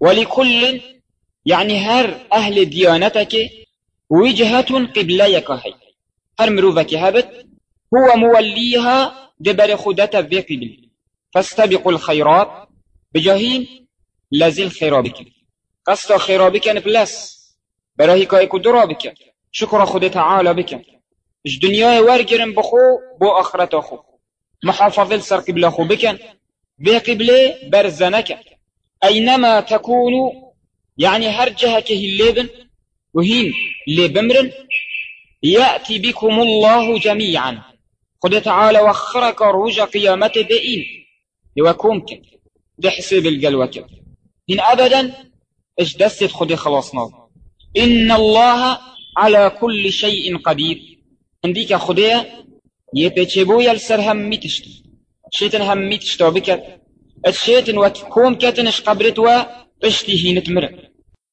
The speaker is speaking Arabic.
ولكل يعني هر أهل ديانتك وجهة قبليك هي هر مروفك هبت هو موليها دبر خدت في قبل. فاستبقوا الخيرات بجاهين لازل خيرابك قصد خيرابك بلس براهي كايكو درابك. شكر خود تعالى بك. إش دنيا ورگرن بخو بو آخرت خو محافظة سر قبل خو بكن. به قبله برزنك. أينما تكونوا يعني هر جهك الليبن وهين اللي بمرن يأتي بكم الله جميعا. خد تعالى وخرك روج قيامته دئين لوكومك ده حساب القلوة هن أبدا اش دست خد خلاصنا إن الله على كل شيء قدير. عندك خديا يبتشبو يلسر هم ميتشت. شيتن هم ميتشتو بك. الشيتن وكوم كتنش قبرت و بشتي هي نتمر